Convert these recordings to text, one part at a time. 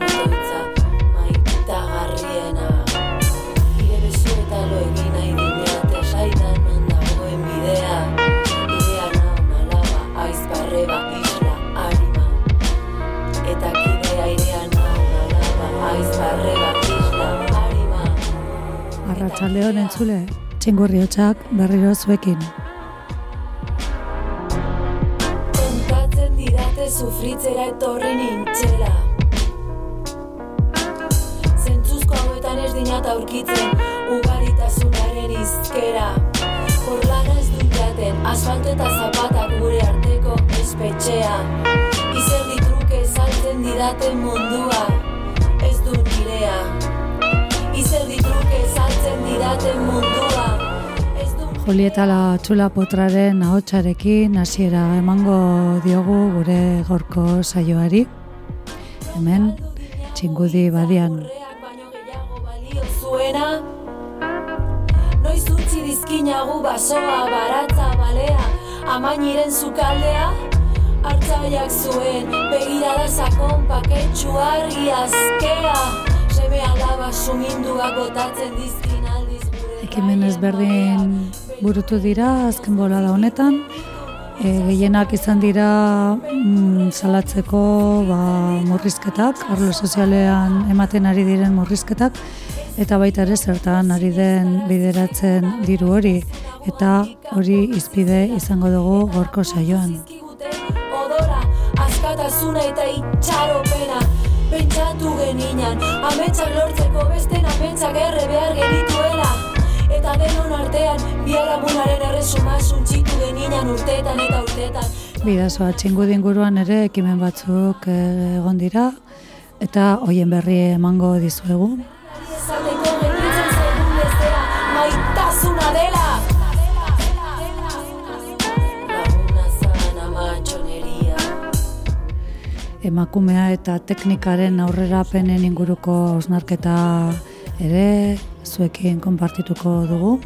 la hoitza mai tatarriena hi deresueta lo espetxean Izer ditruke saltzen didate mundua, ez du nirea. Izer ditruke saltzen didate mundua, Julieta la txula potraren ahotsarekin hasiera emango diogu gure gorko saioari. Hemen, txingudi badian. Zuena. Noiz utzi dizkinagu basoa, baratza, balea Amainiren zukaldea Artzaiak zuen, begirada sakon paketxu argi azkea Seme alaba suminduak botatzen dizkin aldiz gure Ekimen ezberdin burutu dira azken bolada honetan. E, gehienak izan dira mm, salatzeko ba, murrizketak, arlo sozialean ematen ari diren murrizketak, eta baita ere zertan ari den bideratzen diru hori, eta hori izpide izango dugu gorko saioan. Askatasuna eta itxaropena. Pentsatu geninan, ametsak lortzeko beste ametsak erre behar genituela. Eta denon artean, biaramunaren erresuma suntxitu geninan urtetan eta urtetan Bidazoa txingudi inguruan ere ekimen batzuk eh, egon dira, eta hoien berri emango dizuegu. Emakumea eta teknikaren aurrerapenen inguruko hausnarketa ere zuekin konpartituko dugu.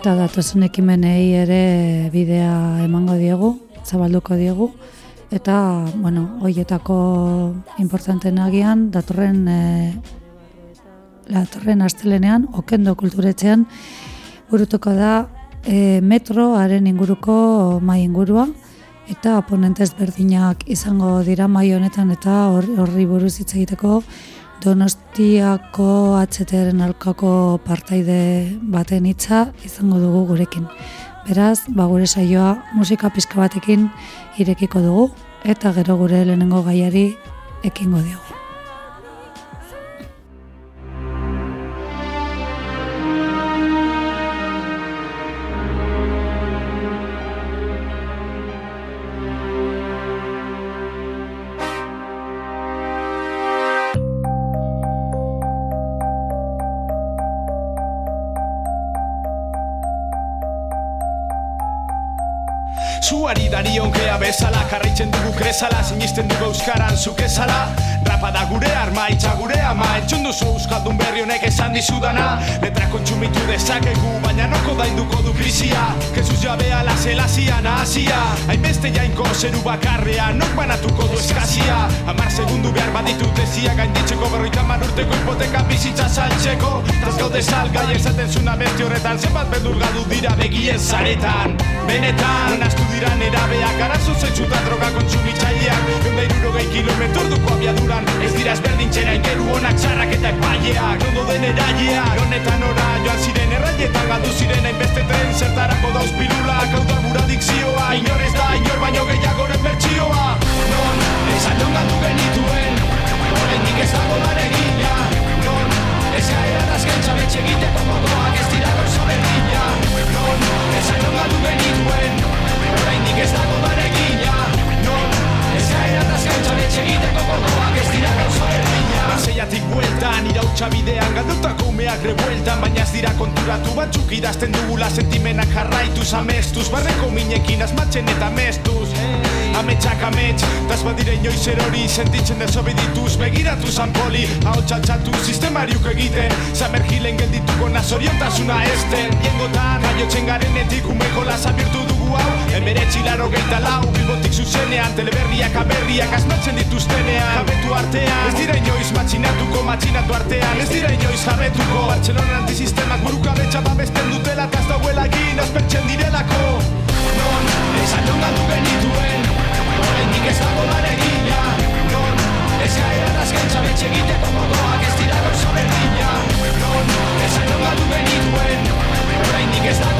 Eta datozen ekimenei ere bidea emango diegu, zabalduko diegu. Eta, bueno, hoietako importanten agian, datorren, e, datorren astelenean, okendo kulturetzean, burutuko da e, metroaren inguruko mai ingurua, eta ponentez berdinak izango dira mai honetan eta hor- horri buruz hitz egiteko Donostiako atzeteren alkako partaide baten hitza izango dugu gurekin. Beraz, ba gure saioa musika pizka batekin irekiko dugu eta gero gure lehenengo gaiari ekingo diogu. Esa la Karritzen dugu kresala Sinisten dugu euskaran zuk ezala Rapa da gure arma, itxa gure ama Entzun duzu euskaldun berri honek esan dizudana. Letra kontsumitu dezakegu Baina noko dainduko du krisia. Jesus jabea la zelazia nahazia Hainbeste jainko zeru bakarrea Nok banatuko du eskazia Amar segundu behar baditut ezia Gainditzeko berroita urteko hipoteka bizitza saltzeko. Taz gaude salgai esaten zuna beste horretan Zenbat beldur gadu dira begien zaretan. Benetan, nastu dira nerabeak Arazo zaitzuta droga kontsumitzaileak Eunda irurogei kilometro duko abiaduran Ez dira ezberdintzera ingeru onak txarrak eta epaileak Nondo den eraileak Honetan ora joan ziren erraietan Galdu ziren hainbeste tren zertarako dauz pilulak Hau da gura dikzioa Inor ez da inor baino gehiagoren bertsioa. Non, esan non galdu genituen Oraindik ez dago lan egina. Non, ez gaira azkentza betxe egiteko moduak ez dira gauza berdina Non, esan non galdu genituen Oraindik ez dago lan ez gaira azkentza betxe egiteko moduak ez dira gauza berdina Seiatik bueltan, irautxa bidean Galdutako umeak rebueltan Baina ez dira konturatu batzuk idazten dugula Sentimenak jarraituz amestuz Barreko minekin asmatzen eta mestuz. Ametsak amets, taz badire inoiz erori Sentitzen desobedituz, begiratu zanpoli Hau txatxatu, sistemariuk egiten Zamergilen geldituko nazoriontasuna esten. Diengotan, jaiotzen garenetik Umeko lasa birtu dugu hau. Emberetzi laro geita lau, bilbotik zuzenean Teleberriak aberriak asmatzen dituztenean. Jabetu artean, ez dira inoiz matxinatuko Matxinatu artean, ez dira inoiz jabetuko. Bartzelona antisistemak burukabetxa babesten dutela Taz dauela egin, aspertzen direlako. Non, esan non galdu genituen. Horrendik ez dago bare gila Non, ez gai errazkantza betxe egiteko modoak ez dira gauza berdina Non, ez galdu genituen. Horrendik ez dago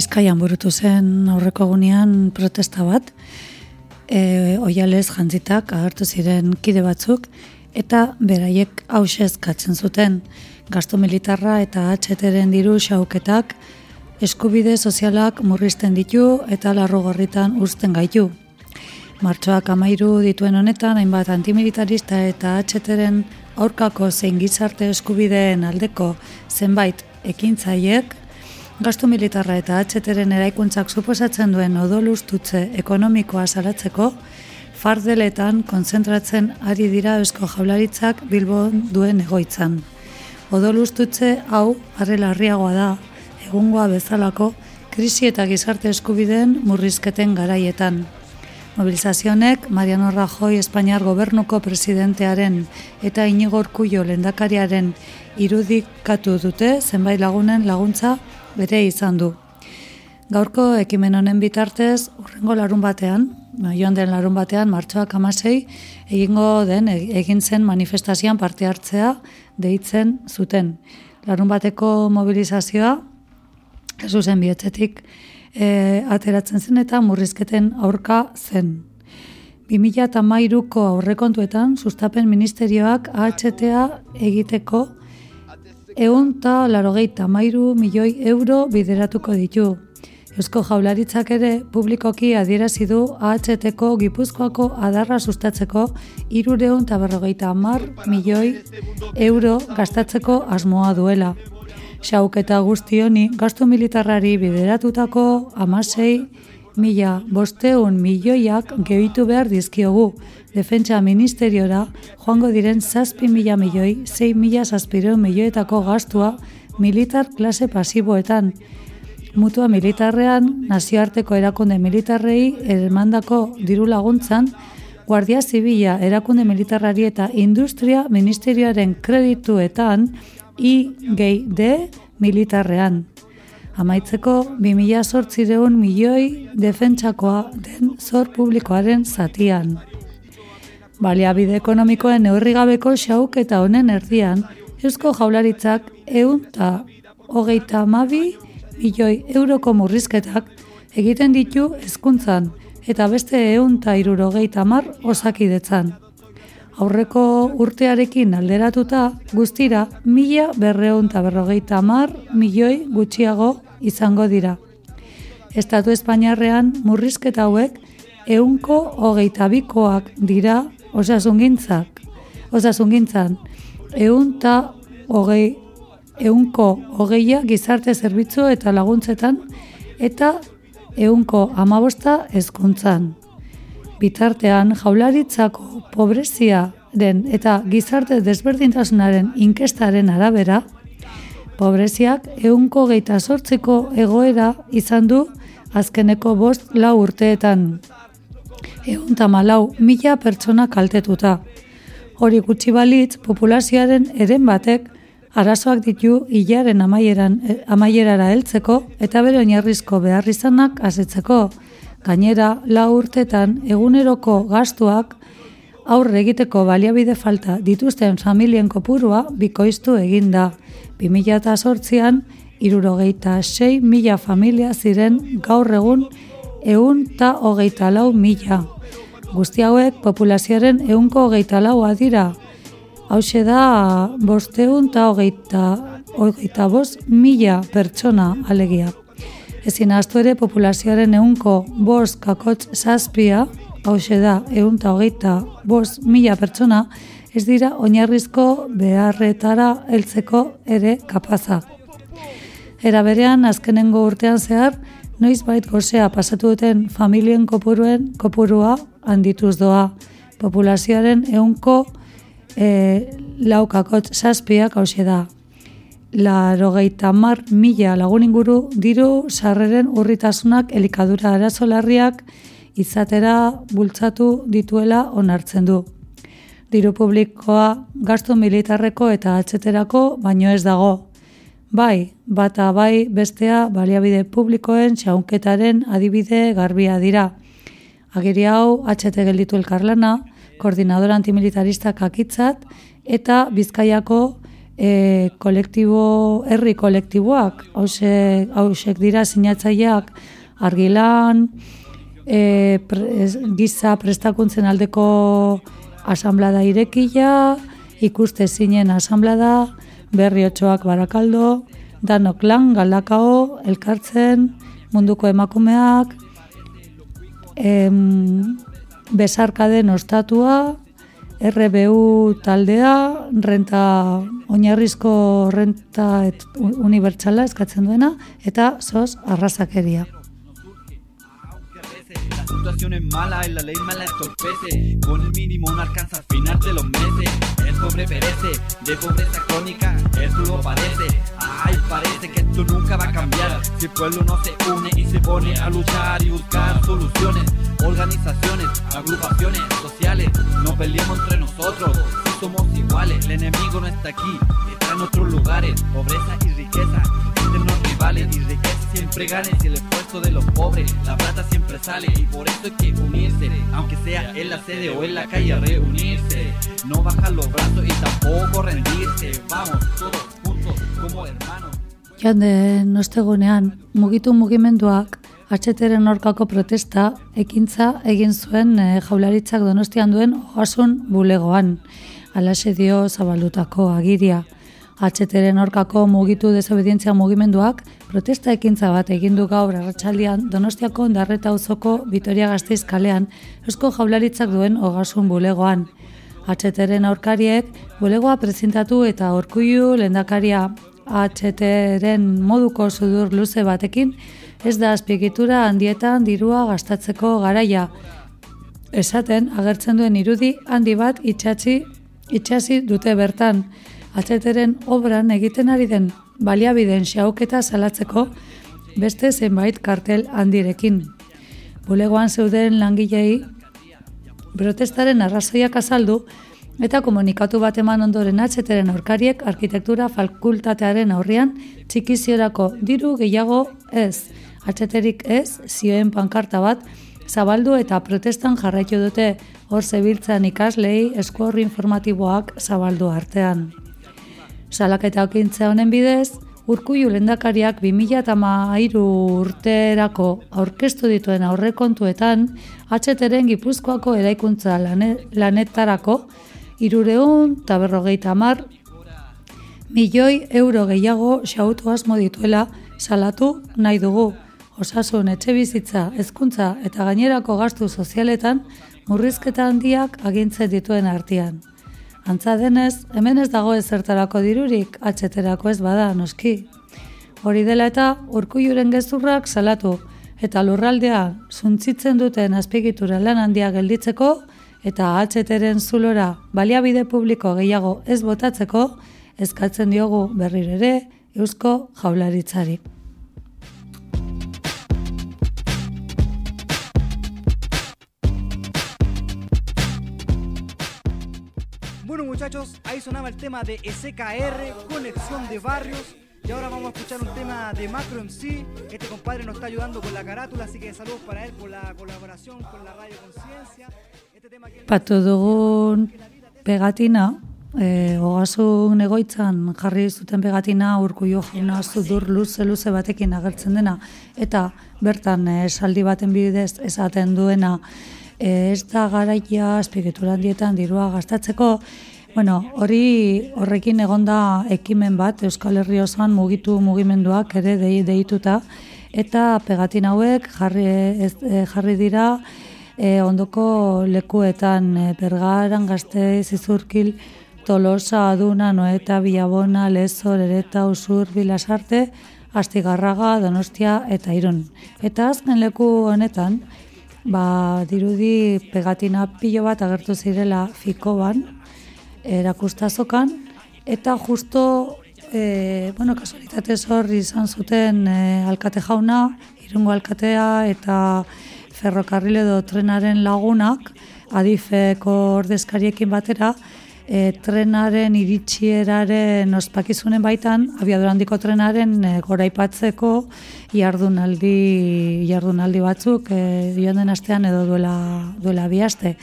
Bizkaian burutu zen aurreko egunean protesta bat, e, oialez jantzitak agertu ziren kide batzuk, eta beraiek hausez katzen zuten, gasto militarra eta atxeteren diru xauketak, eskubide sozialak murrizten ditu eta larrugorritan uzten gaitu. Martxoak amairu dituen honetan, hainbat antimilitarista eta atxeteren aurkako zein gizarte eskubideen aldeko zenbait ekintzaiek Gastu militarra eta atxeteren eraikuntzak suposatzen duen odolustutze ekonomikoa salatzeko, fardeletan konzentratzen ari dira eusko jaularitzak bilbon duen egoitzan. Odolustutze hau arrelarriagoa da, egungoa bezalako, krisi eta gizarte eskubideen murrizketen garaietan. Mobilizazionek Mariano Rajoy Espainiar gobernuko presidentearen eta Inigo Urkullo lendakariaren irudikatu dute zenbait lagunen laguntza bere izan du. Gaurko ekimen honen bitartez, urrengo larun batean, joan den larun batean, martxoak amasei, egingo den, e, egin zen manifestazioan parte hartzea deitzen zuten. Larun bateko mobilizazioa, zuzen bietzetik, e, ateratzen zen eta murrizketen aurka zen. 2008ko aurrekontuetan, sustapen ministerioak AHTA egiteko egun eta larogeita mairu milioi euro bideratuko ditu. Eusko jaularitzak ere publikoki adierazi du AHT-ko Gipuzkoako adarra sustatzeko irureun eta berrogeita mar milioi euro gastatzeko asmoa duela. Xauk eta guzti honi gastu militarrari bideratutako amasei mila bosteun milioiak gehitu behar dizkiogu. Defentsa ministeriora joango diren zazpi mila milioi, zei mila zazpireun milioetako gastua militar klase pasiboetan. Mutua militarrean, nazioarteko erakunde militarrei ermandako diru laguntzan, Guardia Zibila erakunde militarrari eta industria ministerioaren kredituetan I gehi D militarrean. Amaitzeko, 2000 sortzireun milioi defentsakoa den zor publikoaren zatian. Baliabide ekonomikoen neurrigabeko xauk eta honen erdian, Eusko jaularitzak eun eta hogeita amabi milioi euroko murrizketak egiten ditu hezkuntzan eta beste eun eta irurogeita mar osakidetzan aurreko urtearekin alderatuta guztira mila berreun eta berrogeita mar milioi gutxiago izango dira. Estatu Espainiarrean murrizketa hauek eunko hogeita bikoak dira osasungintzak. Osasungintzan, eun eta hogei, eunko hogeia gizarte zerbitzu eta laguntzetan eta eunko amabosta ezkuntzan bitartean jaularitzako pobrezia den eta gizarte desberdintasunaren inkestaren arabera, pobreziak eunko geita sortzeko egoera izan du azkeneko bost lau urteetan. Egun tamalau mila pertsona kaltetuta. Hori gutxi balitz, populazioaren eren batek arazoak ditu hilaren amaieran, eh, amaierara heltzeko eta bere oinarrizko behar izanak asetzeko. Gainera, la urtetan eguneroko gastuak aurre egiteko baliabide falta dituzten familien kopurua bikoiztu eginda. 2008an, irurogeita 6 mila familia ziren gaur egun egun ta hogeita lau mila. Guzti hauek populazioaren egunko hogeita laua dira. Hau da bosteun ta hogeita, hogeita bost mila pertsona alegia. Ezin astu ere populazioaren eunko bost kakotz zazpia, hau da, eun eta hogeita bost mila pertsona, ez dira oinarrizko beharretara heltzeko ere kapaza. Era berean, azkenengo urtean zehar, noiz bait gozea pasatu duten familien kopuruen kopurua handituz doa. Populazioaren eunko e, laukakotz zazpiak hau da. Larogeita mar mila lagun inguru diru sarreren urritasunak elikadura arazolarriak izatera bultzatu dituela onartzen du. Diru publikoa gasto militarreko eta atxeterako baino ez dago. Bai, bata bai bestea baliabide publikoen xaunketaren adibide garbia dira. Agiri hau atxete gelditu elkarlana, koordinadora antimilitarista kakitzat, eta bizkaiako e, kolektibo, herri kolektiboak, hausek dira sinatzaileak argilan, e, pre, giza prestakuntzen aldeko asamblada irekila, ikuste zinen asamblada, berri otxoak barakaldo, danok lan, galdakao, elkartzen, munduko emakumeak, em, besarkaden ostatua, RBU taldea, renta oinarrizko renta unibertsala eskatzen duena, eta sos arrazakeria. Situación es mala y la ley mala entorpece. Con el mínimo no alcanza al final de los meses. El pobre perece, de pobreza crónica, eso lo parece. Ay, parece que esto nunca va a cambiar. Si el pueblo no se une y se pone a luchar y buscar soluciones. Organizaciones, agrupaciones sociales, no peleemos entre nosotros. somos iguales, el enemigo no está aquí, está en otros lugares. Pobreza y riqueza, entre y riqueza siempre gane si el esfuerzo de los pobres, la plata siempre sale y por eso hay que unirse, aunque sea en la sede o en la calle reunirse, no bajar los brazos y tampoco rendirse, vamos todos juntos como hermanos. Jande, nostegunean, mugitu mugimenduak, atxeteren orkako protesta, ekintza egin zuen e, jaularitzak donostian duen oasun bulegoan. Alaxe dio zabaldutako agiria. Atxeteren orkako mugitu desobedientzia mugimenduak protesta ekintza bat egin du gaur arratsaldean Donostiako ondarreta auzoko Vitoria Gasteiz kalean Eusko Jaularitzak duen ogasun bulegoan. Atxeteren aurkariek bulegoa prezintatu eta orkuiu lendakaria atxeteren moduko sudur luze batekin ez da azpiegitura handietan dirua gastatzeko garaia. Esaten agertzen duen irudi handi bat itxatzi itxasi dute bertan atzeteren obran egiten ari den baliabideen xauketa salatzeko beste zenbait kartel handirekin. Bulegoan zeuden langilei protestaren arrazoiak azaldu eta komunikatu bat eman ondoren atzeteren aurkariek arkitektura fakultatearen aurrian txikiziorako diru gehiago ez, atzeterik ez, zioen pankarta bat, zabaldu eta protestan jarraitu dute hor zebiltzen ikaslei eskuorri informatiboak zabaldu artean. Salaketa okintza honen bidez, Urkuiu lendakariak 2008 urterako aurkeztu dituen aurrekontuetan, atxeteren gipuzkoako eraikuntza lanetarako, irureun eta berrogeita mar, milioi euro gehiago xautu asmo dituela salatu nahi dugu. Osasun etxe bizitza, ezkuntza eta gainerako gastu sozialetan murrizketa handiak agintzen dituen artean. Antza denez, hemen ez dago ezertarako dirurik, atxeterako ez bada, noski. Hori dela eta urkuiuren gezurrak salatu, eta lurraldea zuntzitzen duten azpigitura lan handia gelditzeko, eta atxeteren zulora baliabide publiko gehiago ez botatzeko, eskatzen diogu berrirere eusko jaularitzari. Muchachos, ahí sonaba el tema de SKR, Conexión de Barrios. Y ahora vamos a escuchar un tema de Macro MC. Este compadre nos está ayudando con la carátula, así que saludos para él por la colaboración con la Radio Conciencia. Este tema que... Dugun pegatina, e, ogasun egoitzan jarri zuten pegatina urkuio jauna zudur luze luze batekin agertzen dena eta bertan e, saldi baten bidez esaten duena ez da garaia azpiegitura handietan dirua gastatzeko Bueno, hori horrekin egonda ekimen bat Euskal Herri osoan mugitu mugimenduak ere dei deituta eta pegatin hauek jarri ez, e, jarri dira e, ondoko lekuetan e, Bergaran, Gasteiz, Izurkil, Tolosa, Aduna, Noeta, Bilabona, Lezo, Lereta, Usur, Bilasarte, Astigarraga, Donostia eta Irun. Eta azken leku honetan, ba, dirudi pegatina pilo bat agertu zirela fikoban, erakustazokan, eta justo e, bueno, kasualitatez hor izan zuten e, alkate jauna, irungo alkatea eta ferrokarril edo trenaren lagunak, adifeko ordezkariekin batera, e, trenaren iritsieraren ospakizunen baitan, abiadurandiko trenaren e, goraipatzeko jardunaldi, jardunaldi batzuk e, joan den astean edo duela, duela bihaste.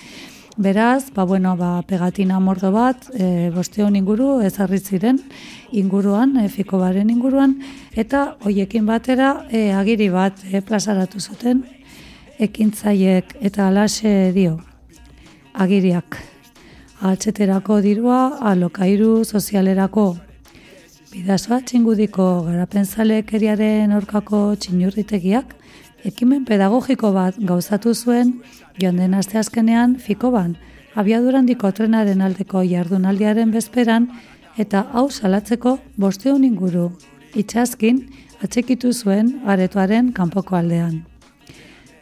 Beraz, ba, bueno, ba, pegatina mordo bat, e, bosteon inguru, ezarri ziren inguruan, e, fiko baren inguruan, eta hoiekin batera e, agiri bat e, plazaratu zuten, ekintzaiek eta alaxe dio, agiriak. Altzeterako dirua, alokairu sozialerako. Bidazoa txingudiko garapen eriaren orkako txinurritegiak, ekimen pedagogiko bat gauzatu zuen joan den aste azkenean fiko ban, abiadurandiko trenaren aldeko jardunaldiaren bezperan eta hau salatzeko bosteun inguru, itxaskin atxekitu zuen aretoaren kanpoko aldean.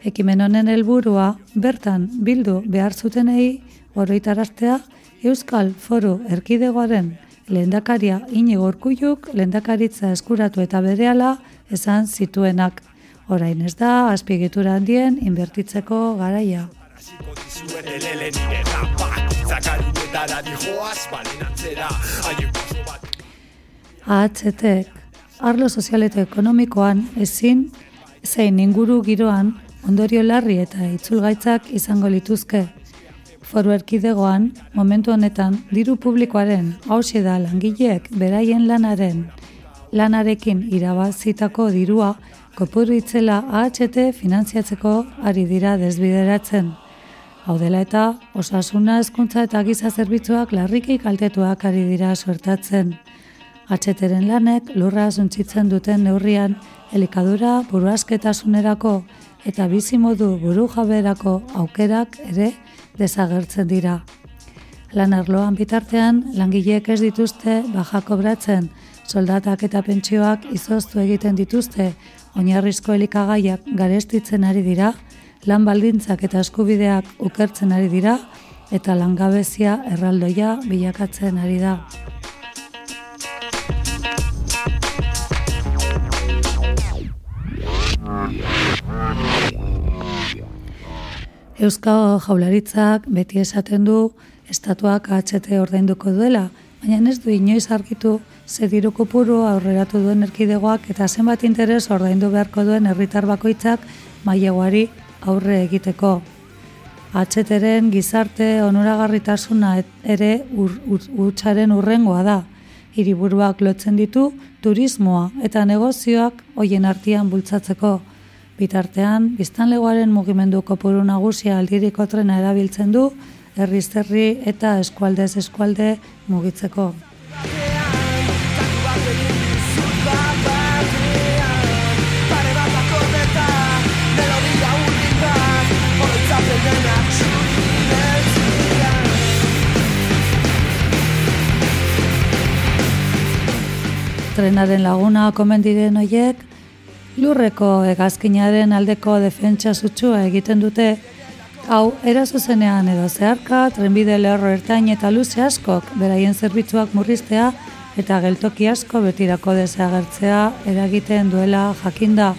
Ekimen honen helburua bertan bildu behar zutenei oroitaraztea Euskal Foru Erkidegoaren lehendakaria Inigo Urkulluk lehendakaritza eskuratu eta berehala esan zituenak orain ez da azpiegitura handien inbertitzeko garaia. AHT, arlo sozial eta ekonomikoan ezin zein inguru giroan ondorio larri eta itzulgaitzak izango lituzke. Foru erkidegoan, momentu honetan, diru publikoaren hausi da langileek beraien lanaren lanarekin irabazitako dirua kopuru itzela AHT finantziatzeko ari dira desbideratzen. Hau dela eta osasuna hezkuntza eta giza zerbitzuak larriki kaltetuak ari dira suertatzen. AHTren lanek lurra zuntzitzen duten neurrian elikadura buruasketasunerako eta bizimodu buru jaberako aukerak ere desagertzen dira. Lan arloan bitartean, langileek ez dituzte bajako bratzen, soldatak eta pentsioak izoztu egiten dituzte, oinarrizko elikagaiak garestitzen ari dira, lan baldintzak eta eskubideak ukertzen ari dira, eta langabezia erraldoia bilakatzen ari da. Euskal jaularitzak beti esaten du estatuak HT ordainduko duela, baina ez du inoiz argitu ze diru kopuru aurreratu duen erkidegoak eta zenbat interes ordaindu beharko duen herritar bakoitzak maileguari aurre egiteko. Atxeteren gizarte onuragarritasuna ere utxaren ur, urrengoa da. Hiriburuak lotzen ditu turismoa eta negozioak hoien artean bultzatzeko. Bitartean, biztanlegoaren mugimendu kopuru nagusia aldiriko trena erabiltzen du, herri eta eskualdez eskualde mugitzeko. Trenaren laguna komen diren hoiek, lurreko egazkinaren aldeko defentsa sutsua egiten dute, hau eraso zenean edo zeharka, trenbide lehorro ertain eta luze askok beraien zerbitzuak murriztea eta geltoki asko betirako desagertzea eragiten duela jakinda.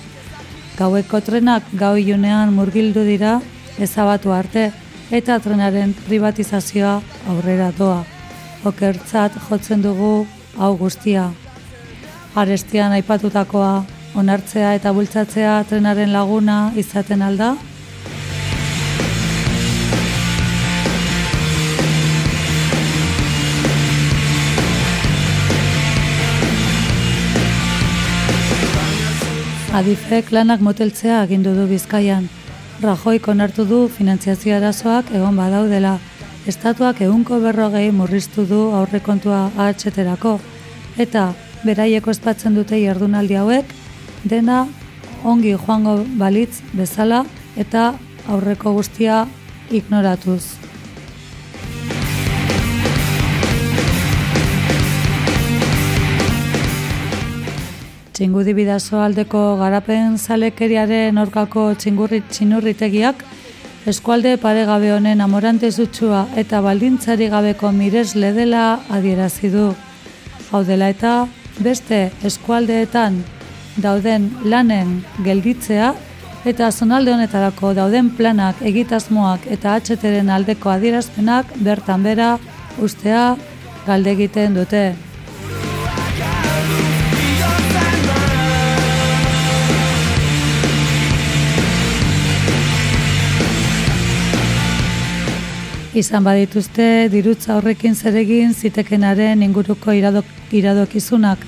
Gaueko trenak gau ilunean murgildu dira ezabatu arte eta trenaren privatizazioa aurrera doa. Okertzat jotzen dugu hau guztia arestian aipatutakoa onartzea eta bultzatzea trenaren laguna izaten alda? Adifek lanak moteltzea agindu du Bizkaian. Rajoik onartu du finantziazio arazoak egon badaudela. Estatuak ehunko berrogei murriztu du aurrekontua ahatxeterako. Eta beraieko espatzen dute jardunaldi hauek, dena ongi joango balitz bezala eta aurreko guztia ignoratuz. Txingudi bidazo aldeko garapen zalekeriaren orkako txingurri txinurritegiak, eskualde paregabe honen amorante zutxua eta baldintzari gabeko miresle dela adierazi du. Hau dela eta beste eskualdeetan dauden lanen gelditzea eta zonalde honetarako dauden planak, egitasmoak eta atxeteren aldeko adierazpenak bertan bera ustea galde egiten dute. Izan badituzte dirutza horrekin zeregin zitekenaren inguruko iradok, iradokizunak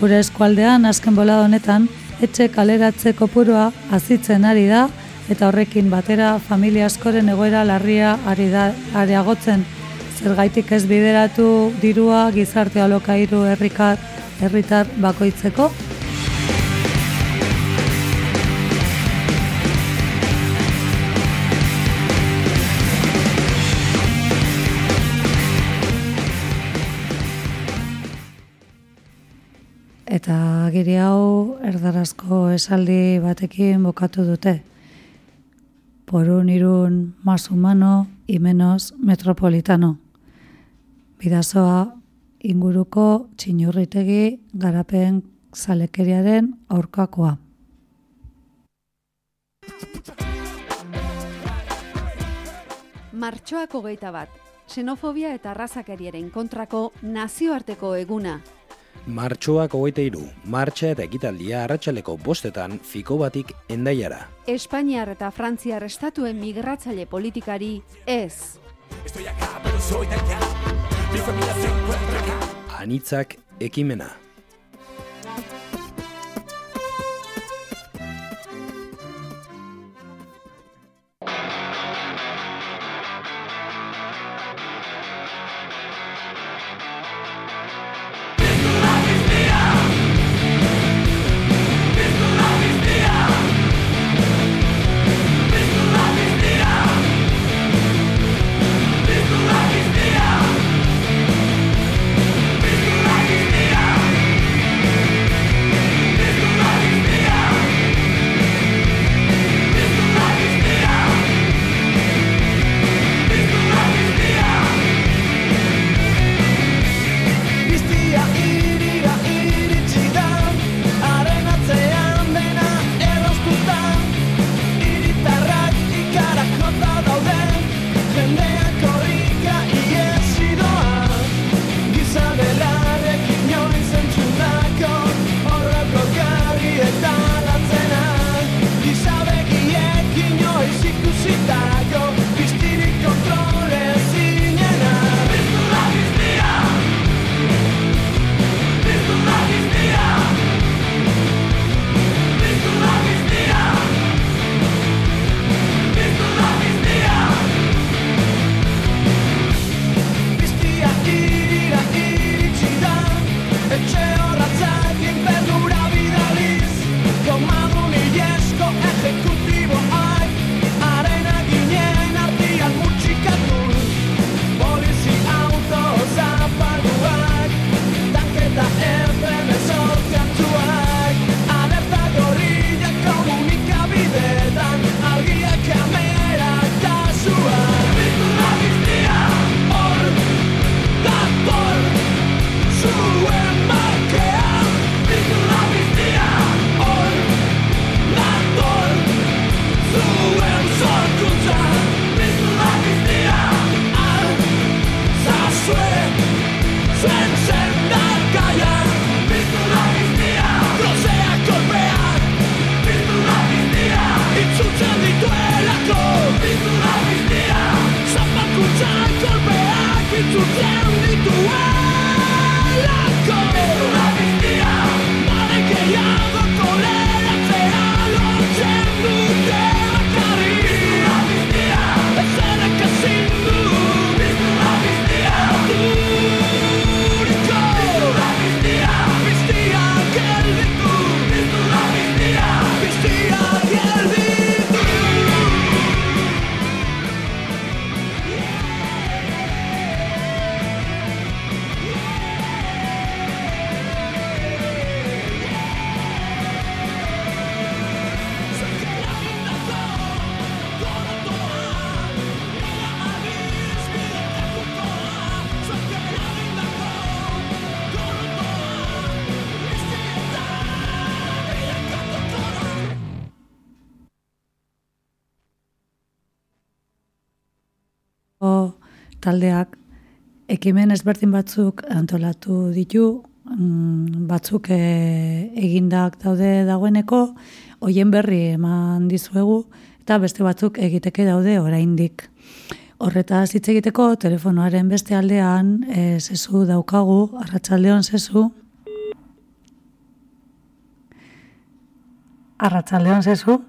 gure eskualdean azken bola honetan etxe kaleratze kopurua azitzen ari da eta horrekin batera familia askoren egoera larria ari da areagotzen. Zergaitik ez bideratu dirua gizarte alokairu herrikar herritar bakoitzeko Eta giri hau erdarazko esaldi batekin bokatu dute. Por un irun más humano y menos metropolitano. Bidazoa inguruko txinurritegi garapen zalekeriaren aurkakoa. Martxoako geita bat, xenofobia eta arrazakeriaren kontrako nazioarteko eguna. Martxoak hogeita iru, martxa eta ekitaldia arratsaleko bostetan fiko batik endaiara. Espainiar eta Frantziar estatuen migratzaile politikari ez. Anitzak ekimena. Taldeak ekimen ezberdin batzuk antolatu ditu, mm, batzuk e, egindak daude dagoeneko, hoien berri eman dizuegu, eta beste batzuk egiteke daude oraindik. Horretaz hitz egiteko telefonoaren beste aldean e, zezu daukagu, arratsaldeon zezu. Arratsaldeon zezu.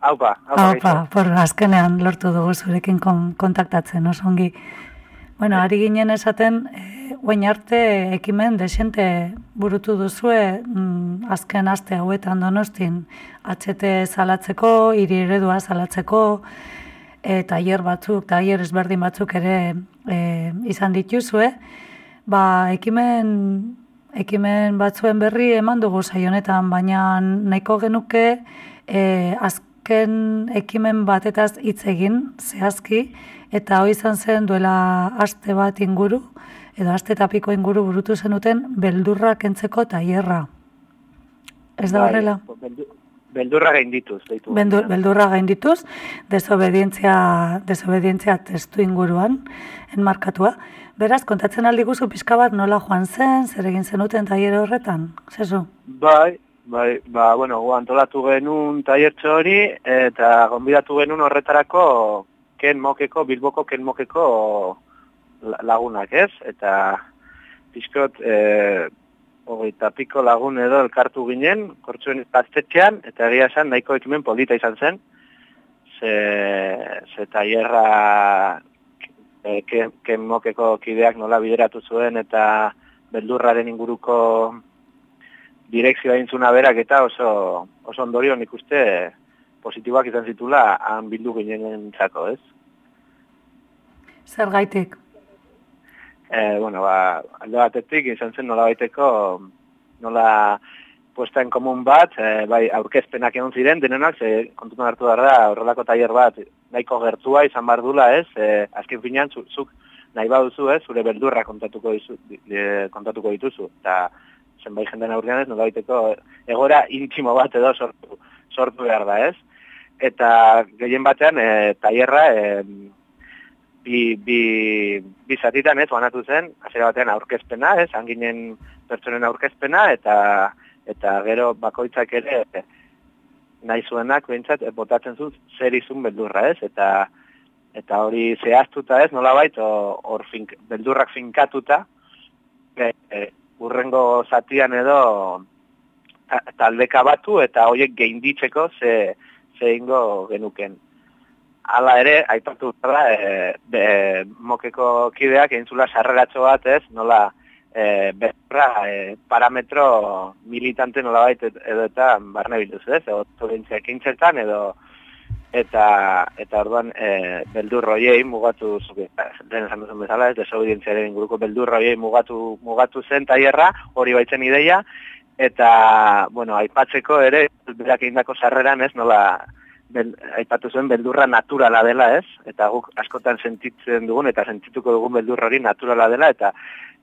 Aupa, aupa. Aupa, por azkenean lortu dugu zurekin kon, kontaktatzen, oso ongi. Bueno, ari ginen esaten, e, guain arte ekimen desente burutu duzue mm, azken aste hauetan donostin HT salatzeko, hiri eredua salatzeko, e, taier batzuk, taier ezberdin batzuk ere e, izan dituzue, ba, ekimen, ekimen batzuen berri eman dugu saionetan, baina nahiko genuke e, azken ekimen batetaz hitz egin, zehazki, eta hoi izan zen duela aste bat inguru, edo aste tapiko inguru burutu zenuten beldurra kentzeko taierra. Ez da Bai, horrela? Beldurra gaindituz, deitu. Bendu, beldurra gaindituz, desobedientzia, desobedientzia testu inguruan, enmarkatua. Beraz, kontatzen aldi guzu pixka bat nola joan zen, zer egin zenuten taier horretan, zezu? Bai, bai, ba, bueno, antolatu genuen taiertxo hori, eta gonbidatu genuen horretarako ken mokeko, bilboko ken mokeko la- lagunak, ez? Eta pixkot, e, hogeita piko lagun edo elkartu ginen, kortzuen gaztetxean, eta egia esan nahiko ekimen polita izan zen, ze, ze taierra e, ken, ken mokeko kideak nola bideratu zuen, eta beldurraren inguruko direkzioa intzuna berak eta oso, oso ondorio nik uste positiboak izan zitula han bildu ginen txako, ez? Zer gaitik? E, bueno, ba, alde batetik izan zen nola baiteko nola puesta en komun bat, e, bai aurkezpenak egon ziren, denenak, ze kontutan hartu behar da, horrelako tailer bat nahiko gertua izan bar dula, ez? E, azken finean, zu- zuk nahi baduzu, ez? Zure beldurra kontatuko, dizu, e, kontatuko dituzu. Eta zenbait jenden aurrean ez, nola baiteko egora intimo bat edo sortu, sortu behar da, ez? Eta gehien batean, e, tailerra, e, bi, bi, bi zatitan ez, banatu zen, hasiera batean aurkezpena, ez, hanginen pertsonen aurkezpena, eta eta gero bakoitzak ere nahi zuenak behintzat eh, botatzen zu zer izun beldurra, ez, eta eta hori zehaztuta ez, nolabait, hor fink, beldurrak finkatuta, e, e, urrengo zatian edo ta- taldeka batu eta horiek geinditzeko ze, ze ingo genuken. Hala ere, aipatu da, e, be, mokeko kideak entzula sarreratxo bat ez, nola e, berra e, parametro militante nola bait edo eta barne bilduz ez, edo tobentziak intzetan edo eta eta orduan e, beldur hoiei mugatu zuke, den esan duzun bezala, ez desobedientziaren inguruko beldur hoiei mugatu, mugatu zen taierra, hori baitzen ideia, eta, bueno, aipatzeko ere, berak egindako sarreran ez, nola, bel, aipatu zuen beldurra naturala dela, ez? Eta guk askotan sentitzen dugun eta sentituko dugun beldur hori naturala dela eta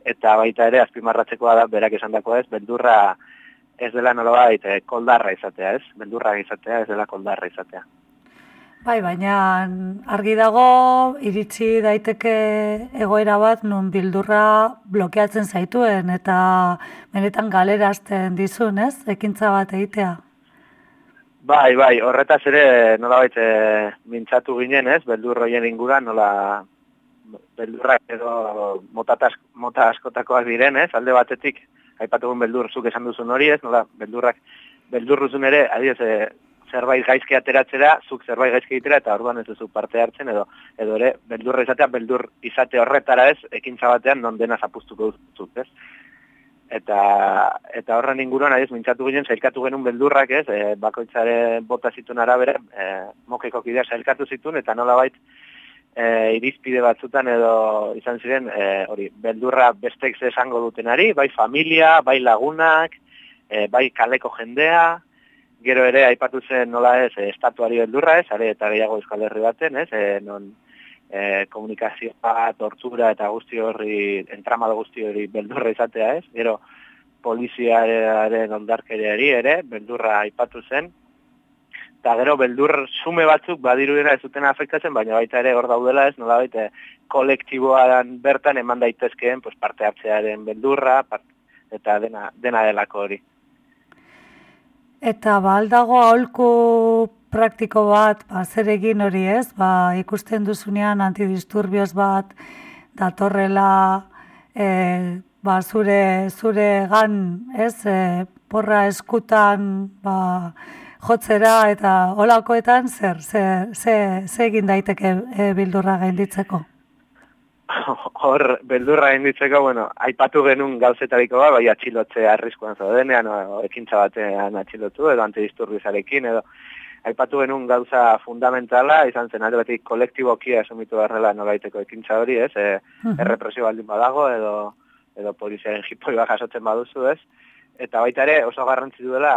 eta baita ere azpimarratzekoa da berak esandakoa ez, beldurra ez dela nolabait koldarra izatea, ez? Beldurra izatea ez dela koldarra izatea. Bai, baina argi dago iritsi daiteke egoera bat nun bildurra blokeatzen zaituen eta benetan galerazten dizun, ez? Ekintza bat egitea. Bai, bai, horretaz ere nolabait e, mintzatu ginen, ez? Beldur horien inguran nola beldurrak edo mota, tas, mota askotakoak diren, ez? Alde batetik aipatugun beldur zuk esan duzun hori, ez? Nola beldurrak beldurruzun ere, adiez, e, zerbait gaizki ateratzera, zuk zerbait gaizki egitera eta orduan ez duzu parte hartzen edo edo ere beldurra izatea beldur izate horretara ez ekintza batean non dena zapustuko duzuk, ez? Eta eta horren inguruan adiez mintzatu ginen sailkatu genuen beldurrak, ez? E, bakoitzare bota zituen arabera, e, mokeko kideak sailkatu zituen eta nolabait e, irizpide batzutan edo izan ziren e, hori beldurra bestek esango dutenari, bai familia, bai lagunak, e, bai kaleko jendea, gero ere aipatu zen nola ez e, estatuari beldurra ez, are eta gehiago Euskal Herri baten, ez, e, non e, komunikazioa, tortura eta guzti horri, entramado guzti hori beldurra izatea ez, gero poliziaren ondarkeriari ere, beldurra aipatu zen, eta gero beldur sume batzuk badirudena ez duten afektatzen, baina baita ere hor daudela ez, nola baita kolektiboan bertan eman daitezkeen pues, parte hartzearen beldurra, eta dena, dena delako hori. Eta ba, aldago aholku praktiko bat, ba, zer egin hori ez, ba, ikusten duzunean antidisturbioz bat, datorrela, e, ba, zure, zure gan, ez, e, porra eskutan, ba, jotzera eta holakoetan, zer, zer, zer, zer egin daiteke e, bildurra gainditzeko? hor beldurra inditzeko, bueno, aipatu genuen gauzetariko ba, bai atxilotze arriskuan zaudenean, o, ekintza batean atxilotu, edo antidisturbizarekin, edo aipatu genuen gauza fundamentala, izan zen alde batik kolektibokia esumitu barrela nolaiteko ekintza hori, ez, e, errepresio baldin badago, edo, edo poliziaren jipoi jasotzen baduzu, ez, eta baita ere oso garrantzi duela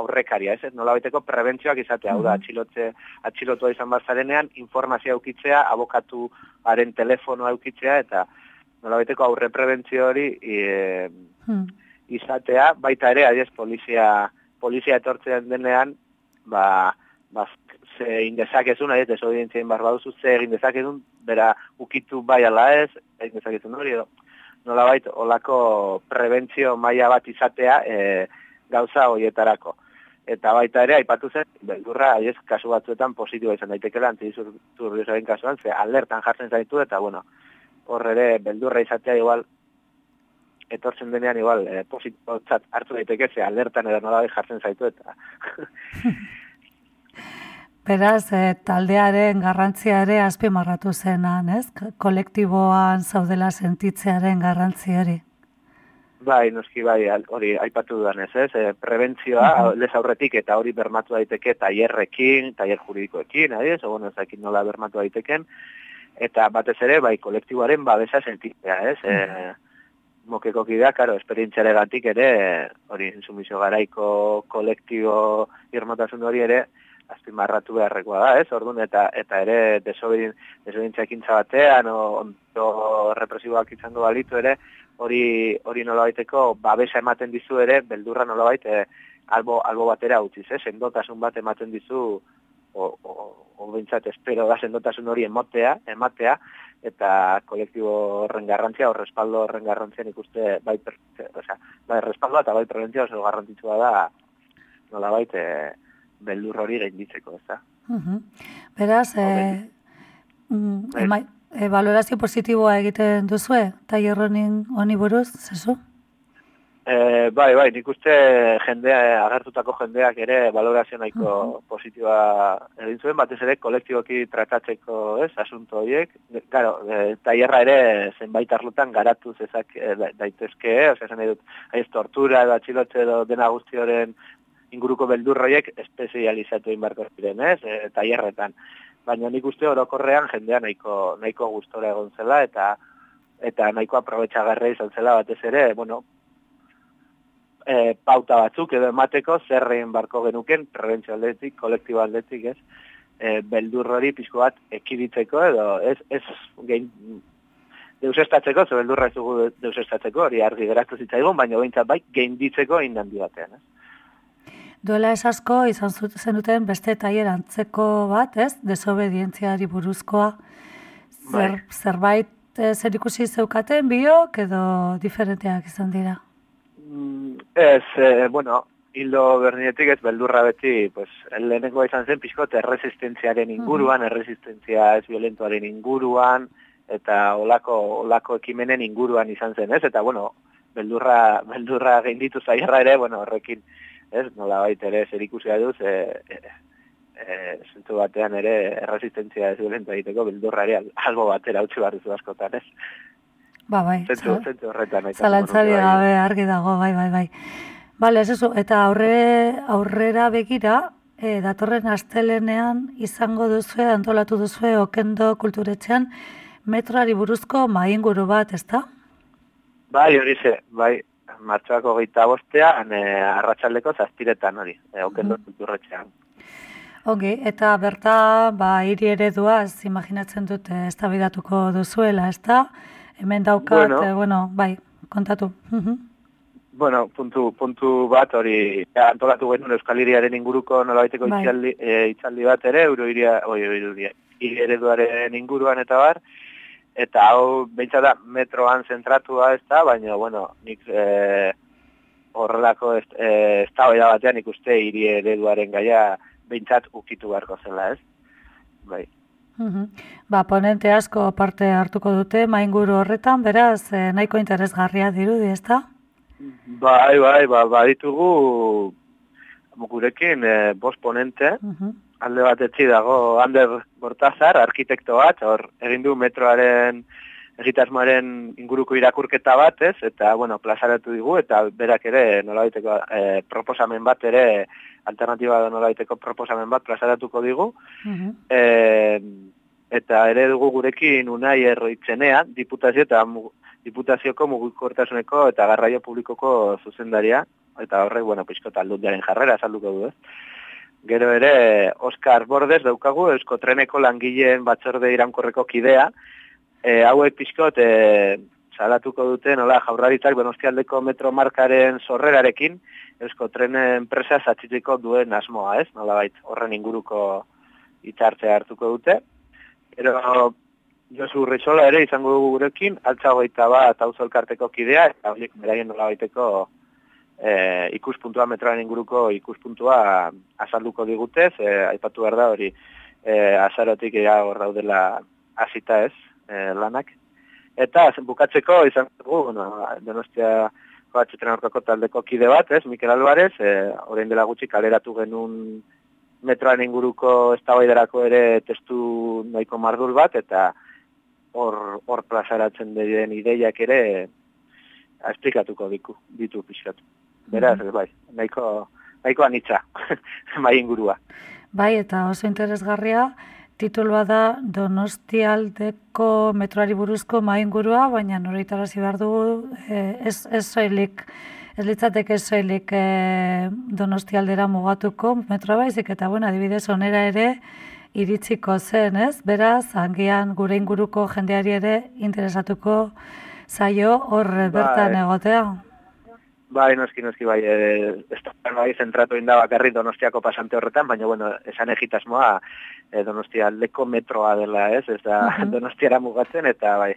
aurrekaria, ez? Nola baiteko prebentzioak izatea, hau da, atxilotze, atxilotua izan bazarenean, informazio aukitzea, abokatuaren telefono aukitzea, eta nola baiteko aurre prebentzio hori e, izatea, baita ere, adiez, polizia, polizia etortzen denean, ba, ba ze indezakezun, adiez, desobedientzien barbaduzu, ze egin dezakezun, bera ukitu bai ala ez, egin dezakezun hori, edo, nolabait olako prebentzio maila bat izatea e, gauza hoietarako. Eta baita ere, aipatu zen, beldurra, aiz, kasu batzuetan positiboa izan daitekela, antidizurbioaren kasuan, ze alertan jartzen zaitu, eta bueno, hor ere, beldurra izatea igual, etortzen denean igual, e, hartu daiteke, ze alertan edo nolabait jartzen zaitu, eta... Beraz, e, taldearen garrantzia ere azpimarratu zenan, ez? Kolektiboan zaudela sentitzearen garrantzi hori. Bai, noski bai, hori aipatu dudan ez, ez? E, prebentzioa, uh -huh. lez aurretik eta hori bermatu daiteke tailerrekin, tailer juridikoekin, ari ez? Ogon ezakin nola bermatu daiteken, eta batez ere, bai, kolektiboaren babesa sentitzea, ez? Uh -huh. e, mokeko kidea, karo, esperientziare gatik ere, hori, insumizio garaiko kolektibo irmotasun hori ere, azpimarratu beharrekoa da, ez? Orduan eta eta ere desobedin desobedintzakintza batean o ondo represiboak izango balitu ere hori hori nolabaiteko babesa ematen dizu ere beldurra nolabait e, albo albo batera utziz, ez? Sendotasun bat ematen dizu o o o espero da sendotasun hori emotea, ematea eta kolektibo horren garrantzia o respaldo horren garrantzia ikuste bai, per, o sea, bai respaldo eta bai prebentzia oso garrantzitsua da nolabait eh beldur hori gainditzeko, ez da. Beraz, e, bai. e, valorazio positiboa egiten duzue, tailer honi buruz, zezu? E, bai, bai, nik uste jendea, agertutako jendeak ere valorazio nahiko uh -huh. positiboa egin zuen, batez ere kolektiboki tratatzeko, ez, asunto horiek. Claro, e, tailerra ere zenbait arlotan garatu zezak e, daitezke, osea, zen edut, aiz tortura edo atxilotze edo dena guztioren inguruko beldurroiek espezializatu inbarko ziren, ez, e, tailerretan. Baina nik uste orokorrean jendea nahiko, nahiko gustora egon zela, eta eta nahiko aprobetxagarra izan zela batez ere, bueno, e, pauta batzuk edo emateko zerrein barko genuken, prebentzio aldetik, kolektibo aldetik, ez, e, beldurrori pixko bat ekiditzeko edo ez, ez gein, deusestatzeko, ze beldurra ez dugu deusestatzeko, hori argi geratu zitzaigun, baina behintzat bai, gein ditzeko indandi batean, ez. Duela esasko izan zen duten beste tailer antzeko bat, ez? Desobedientziari buruzkoa. Zer, bai. Zerbait e, zer ikusi zeukaten biok edo diferenteak izan dira? Mm, ez, e, bueno, hildo bernietik ez beldurra beti, pues, lehenengo izan zen pixkot erresistentziaren inguruan, erresistentzia ez violentuaren inguruan, eta olako, olako ekimenen inguruan izan zen, ez? Eta, bueno, beldurra, beldurra gainditu zaierra ere, bueno, horrekin, ez, nola baita ere zer ikusia duz, e, e, e, batean ere erresistentzia ez violenta egiteko bildurra albo batera utzi barrizu askotan, ez? Ba, bai. Zentu, zentu horretan. Zalantzari gabe argi dago, bai, bai, bai. Bale, ez eso, eta aurre, aurrera begira, e, datorren astelenean izango duzue, antolatu duzue, okendo kulturetzean, metroari buruzko mainguru bat, ezta? Bai, hori ze, bai, martxoako geita bostea, e, arratsaldeko zazpiretan hori, e, okendo mm Ongi, eta berta, ba, hiri ereduaz, imaginatzen dut, ez da duzuela, ez da? Hemen daukat, bueno, e, bueno bai, kontatu. Bueno, puntu, puntu bat hori antolatu genuen Euskal Hiriaren inguruko nolabaiteko Bai. itzaldi, e, itzaldi bat ere, euro iria, oi, oi, ereduaren inguruan eta bar, eta hau beintza da metroan zentratua ez da, baina, bueno, nik e, horrelako ez, e, ez da batean ikuste hiri ereduaren gaia behintzat ukitu beharko zela, ez? Bai. Mhm. Ba, ponente asko parte hartuko dute mainguru horretan, beraz, eh, nahiko interesgarria dirudi, ezta? Bai, bai, ba, baditugu gurekin e, bost ponente, Mhm. Alde batetzi dago Ander Bortazar, arkitekto bat, hor egin du metroaren egitasmoaren inguruko irakurketa bat, ez? Eta, bueno, plazaratu digu, eta berak ere nolabaiteko e, proposamen bat ere, alternatiba nolabaiteko proposamen bat plazaratuko digu. Mhm. E, eta ere dugu gurekin unai erroitzenea, diputazio eta diputazioko mugikortasuneko eta garraio publikoko zuzendaria, eta horrek, bueno, pixko aldundiaren jarrera azalduko du, ez? Gero ere, Oskar Bordes daukagu, Eusko Treneko langileen batzorde iraunkorreko kidea, e, hauek pixkot e, salatuko dute, nola, jaurlaritzak Donostialdeko metro markaren sorrerarekin, Eusko Tren enpresa zatzitzeko duen asmoa, ez? Nola bait, horren inguruko hitzartzea hartuko dute. Gero, Josu Urritxola ere izango dugu gurekin, altza hogeita bat elkarteko kidea, eta horiek beraien nola baiteko e, ikuspuntua metroaren inguruko ikuspuntua azalduko digutez, e, aipatu behar da hori e, azarotik ja hor daudela hasita ez, e, lanak. Eta bukatzeko izan dugu, bueno, Donostia Koatxeten aurkako taldeko kide bat, ez, Mikel Alvarez, e, orain dela gutxi kaleratu genuen metroan inguruko eztabaidarako ere testu nahiko mardul bat, eta hor hor plazaratzen diren ideiak ere esplikatuko diku, ditu pixkatu. Beraz, bai, nahiko, nahiko anitza, bai ingurua. Bai, eta oso interesgarria, titulua da Donostialdeko metroari buruzko maingurua, baina noreitarazi behar dugu, eh, ez, ez soilik, ez litzateke soilik eh, Donostialdera mugatuko metroa baizik, eta bueno, adibidez onera ere iritsiko zen, ez? Beraz, angian gure inguruko jendeari ere interesatuko zaio hor bertan Bai. egotea. Bai, noski, noski, bai, e, ez da bai zentratu inda bakarri donostiako pasante horretan, baina, bueno, esan egitasmoa e, donostialdeko metroa dela, ez, ez da Mhm. donostiara mugatzen, eta bai,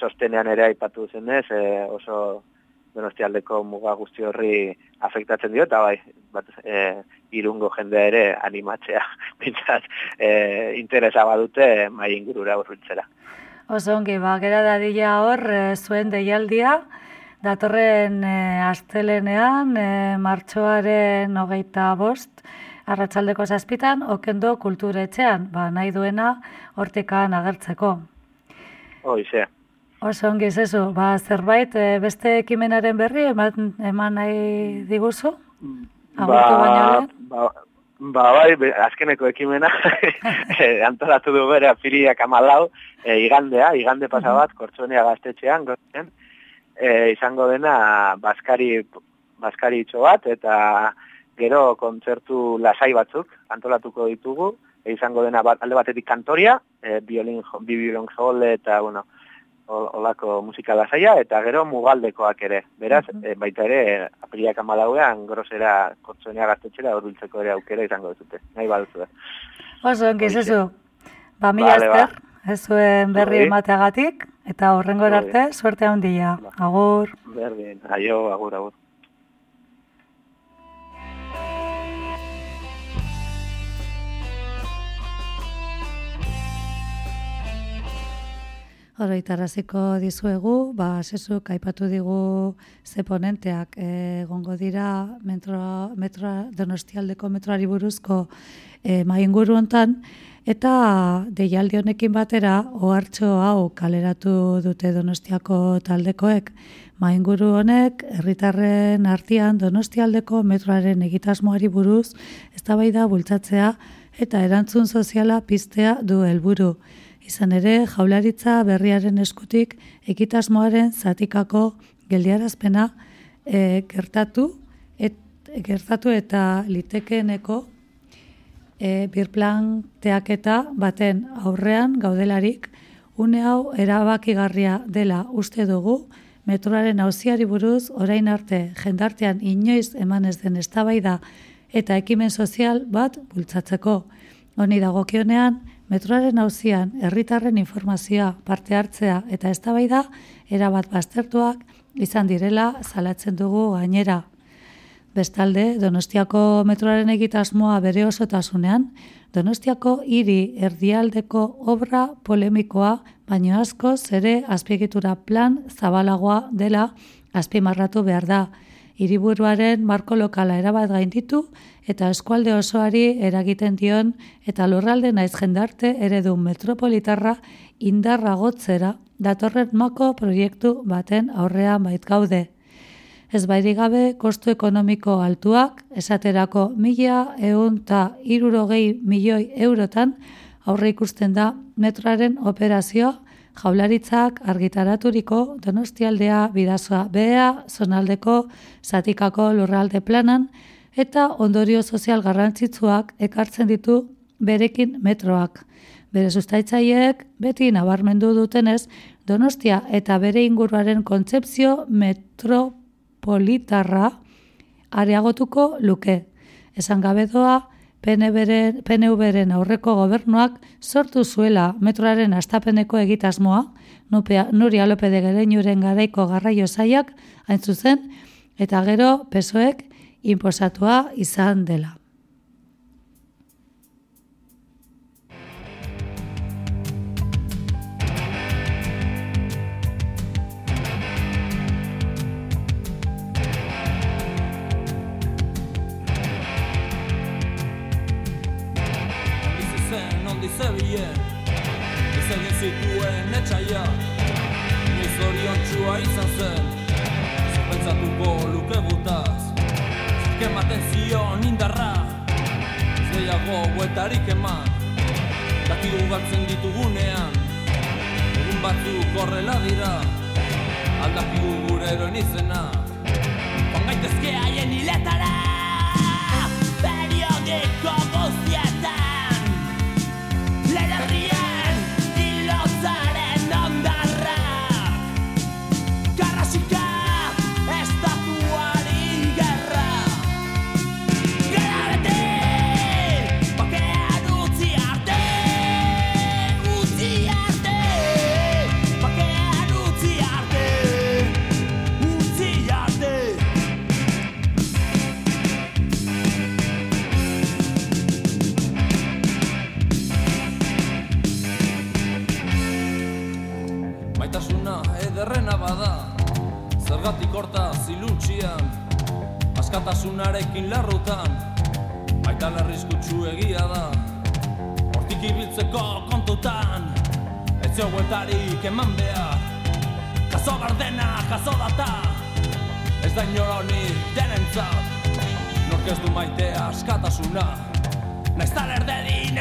txostenean ere aipatu zenez, e, oso donostialdeko muga guzti horri afektatzen dio, eta bai, bat, e, irungo jendea ere animatzea, bintzat, e, interesa badute mai ingurura urbiltzera. Oso ongi, ba, gera dadila hor eh, zuen deialdia, datorren e, astelenean, e, martxoaren hogeita bost, arratsaldeko zazpitan, okendo kulturetxean, ba, nahi duena hortikan agertzeko. Hoize. Oso ongi, zezu, ba, zerbait, e, beste ekimenaren berri, eman, eman nahi diguzu? Baino lehen? ba, ba, bai, azkeneko ekimena, antolatu du bere apiriak amalau, e, igandea, igande pasa bat, kortxonea gaztetxean, gozen, e, izango dena Baskari, Baskari itxo bat, eta gero kontzertu lasai batzuk antolatuko ditugu, e, izango dena bat, alde batetik kantoria, e, biolin, jo- bi biolin jole eta, bueno, holako musika lasaia, eta gero mugaldekoak ere. Beraz, e, baita ere, apiriak amalauean, grosera, kortzonea gaztetxera, urbiltzeko ere aukera izango dute. Nahi baduzu, eh? Oso ongi, zezu. Ba, mila Vale, ba. Ez zuen berri Bai. emateagatik, eta horrengo Bai. arte, suerte handia. Ba. Agur. Berdin, aio, agur, agur. Oroitaraziko dizuegu, ba, sesuk aipatu digu ze ponenteak eh, egongo dira metro, metro, donostialdeko metroari buruzko e, mainguru hontan, eta deialdi honekin batera, ohartxo hau kaleratu dute donostiako taldekoek, mainguru honek, herritarren artean donostialdeko metroaren egitasmoari buruz, eztabaida bultzatzea eta erantzun soziala piztea du helburu. Izan ere, jaularitza berriaren eskutik ekitasmoaren zatikako geldiarazpena e, gertatu, et, gertatu eta litekeeneko e, birplanteaketa baten aurrean gaudelarik, une hau erabakigarria dela uste dugu, metroaren auziari buruz orain arte jendartean inoiz emanez den eztabaida eta ekimen sozial bat bultzatzeko. Honi dagokionean, metroaren auzian herritarren informazioa, parte hartzea eta eztabaida erabat baztertuak izan direla salatzen dugu gainera. Bestalde, Donostiako metroaren egitasmoa bere osotasunean, Donostiako hiri erdialdeko obra polemikoa, baino asko ere azpiegitura plan zabalagoa dela azpimarratu behar da. Hiriburuaren marko lokala erabat gainditu eta eskualde osoari eragiten dion eta lurralde naiz jendarte eredu metropolitarra indarra gotzera datorren mako proiektu baten aurrean bait gaude. Ez bairi gabe, kostu ekonomiko altuak, esaterako mila eun eta irurogei milioi eurotan aurre ikusten da metroaren operazioa jaularitzak argitaraturiko donostialdea bidazoa bea zonaldeko zatikako lurralde planan eta ondorio sozial garrantzitsuak ekartzen ditu berekin metroak. Bere sustaitzaileek beti nabarmendu dutenez Donostia eta bere inguruaren kontzepzio metropolitarra areagotuko luke. Esan gabe doa, PNV-ren aurreko gobernuak sortu zuela metroaren astapeneko egitasmoa, Nuria Lope de Gereinuren garaiko garraio zaiak, hain zuzen, eta gero pesoek inposatua izan dela. Zerke maten zion indarra. Zeiago buetarik eman Daki ugatzen ditugunean. Egun batzuk korrela dira Aldakigu gure eroen izena. Ongaitezke haien hiletara! Periodiko guztietan Askatasunarekin larrutan Baita larrizkutsu egia da. Hortik ibiltzeko kontutan Ez zio bueltarik eman behar. Jaso gardena, jaso data Ez da inoronik denentzat. Nork ez du maitea askatasuna Naiz taler dedin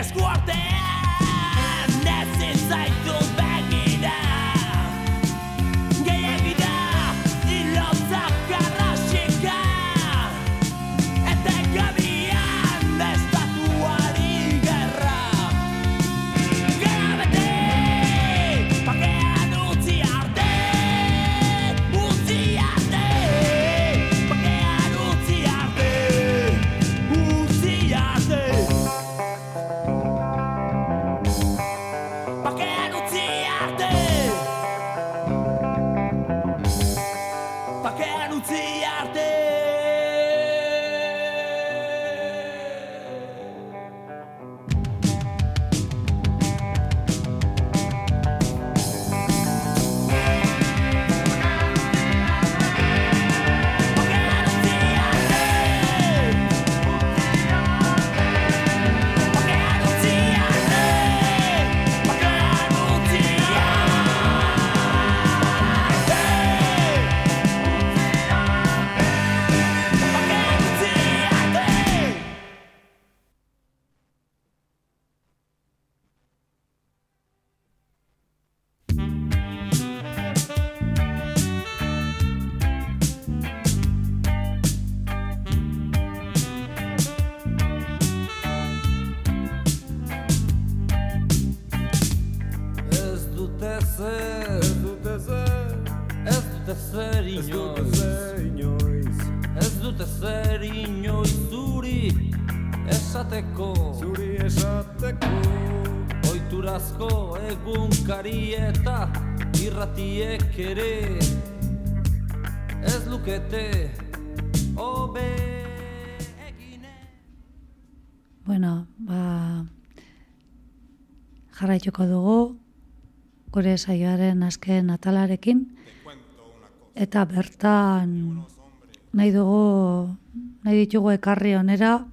jarraituko dugu gure saioaren azken atalarekin eta bertan nahi dugu nahi ditugu ekarri onera